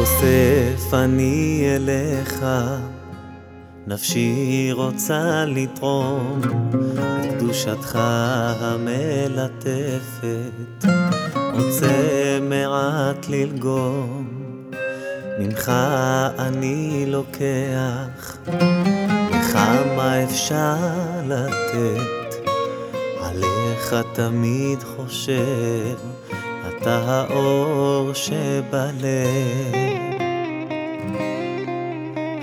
תכף אני אליך, נפשי רוצה לתרום את קדושתך המלטפת, רוצה מעט ללגום, ממך אני לוקח, וכמה אפשר לתת, עליך תמיד חושב. אתה האור שבלב.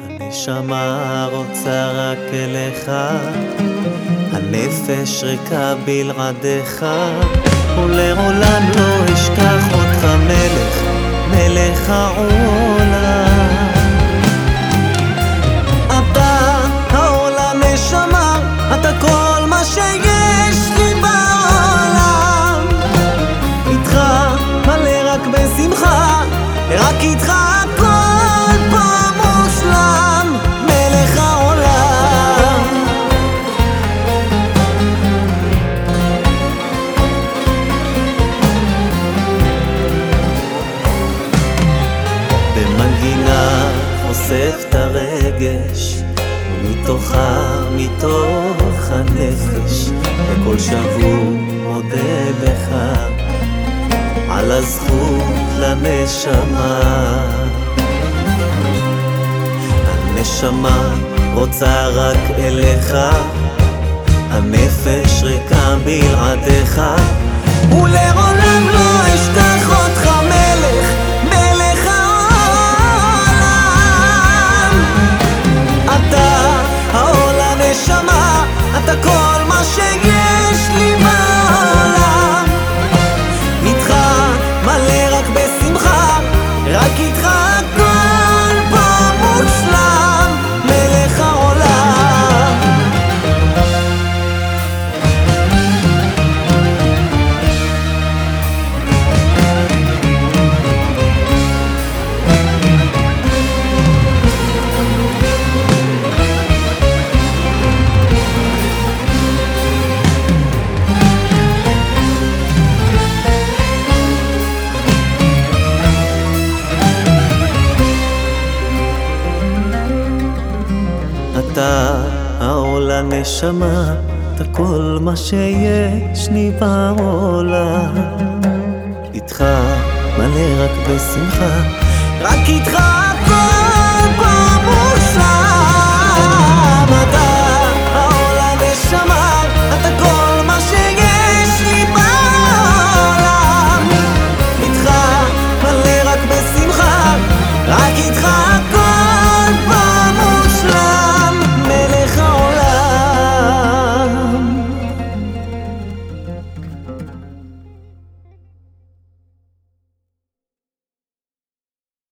הנשמה רוצה רק אליך הנפש ריקה בלעדיך. ולעולם לא אשכח אותך מלך, מלך העולם חושף את הרגש, מתוכה, מתוך הנפש, וכל שבור מודה בך. על הזכות לנשמה. הנשמה רוצה רק אליך, הנפש ריקה בלעדיך, ולעולם אתה האור לנשמה, אתה כל מה שיש לי בעולם. איתך מלא רק בשמחה, רק איתך הכל